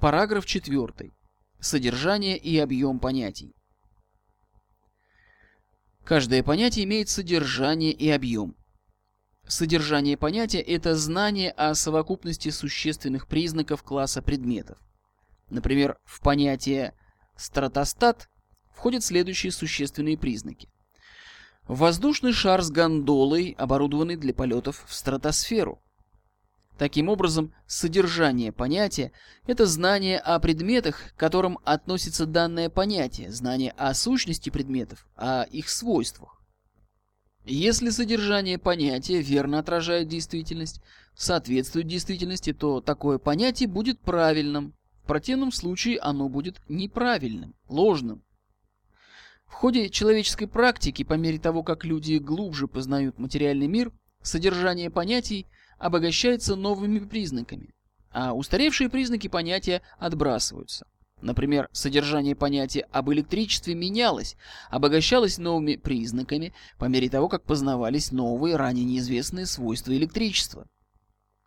Параграф 4. Содержание и объем понятий. Каждое понятие имеет содержание и объем. Содержание понятия – это знание о совокупности существенных признаков класса предметов. Например, в понятие «стратостат» входят следующие существенные признаки. Воздушный шар с гондолой, оборудованный для полетов в стратосферу – Таким образом, содержание понятия – это знание о предметах, к которым относится данное понятие, знание о сущности предметов, о их свойствах. Если содержание понятия верно отражает действительность, соответствует действительности, то такое понятие будет правильным. В противном случае оно будет неправильным, ложным. В ходе человеческой практики, по мере того, как люди глубже познают материальный мир, содержание понятий – обогащается новыми признаками, а устаревшие признаки понятия отбрасываются. Например, содержание понятия об электричестве менялось, обогащалось новыми признаками по мере того, как познавались новые, ранее неизвестные свойства электричества.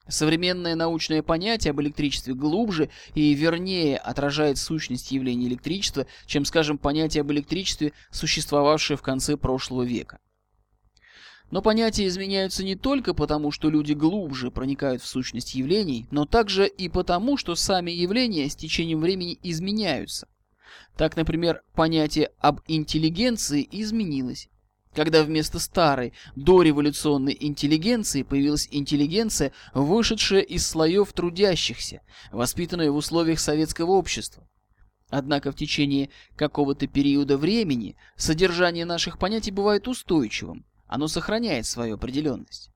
Современное научное понятие об электричестве глубже и вернее отражает сущность явления электричества, чем, скажем, понятие об электричестве, существовавшее в конце прошлого века. Но понятия изменяются не только потому, что люди глубже проникают в сущность явлений, но также и потому, что сами явления с течением времени изменяются. Так, например, понятие об интеллигенции изменилось. Когда вместо старой дореволюционной интеллигенции появилась интеллигенция, вышедшая из слоев трудящихся, воспитанная в условиях советского общества. Однако в течение какого-то периода времени содержание наших понятий бывает устойчивым, оно сохраняет свою определенность.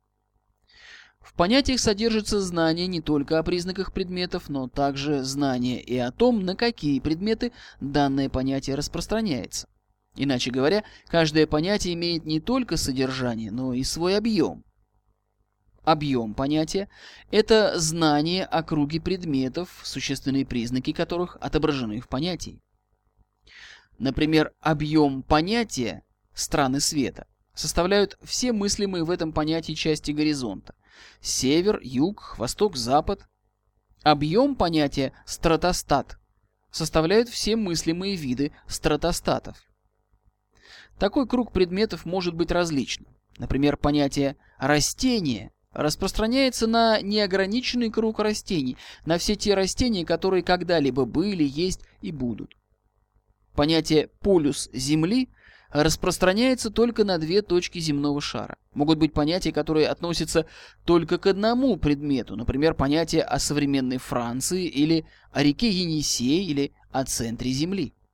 В понятиях содержится знание не только о признаках предметов, но также знание и о том, на какие предметы данное понятие распространяется. Иначе говоря, каждое понятие имеет не только содержание, но и свой объем. Объем понятия – это знание о круге предметов, существенные признаки которых отображены в понятии. Например, объем понятия «страны света» составляют все мыслимые в этом понятии части горизонта. Север, юг, восток, запад. Объем понятия стратостат составляют все мыслимые виды стратостатов. Такой круг предметов может быть различным. Например, понятие «растение» распространяется на неограниченный круг растений, на все те растения, которые когда-либо были, есть и будут. Понятие «полюс Земли» распространяется только на две точки земного шара. Могут быть понятия, которые относятся только к одному предмету, например, понятие о современной Франции или о реке Енисей или о центре Земли.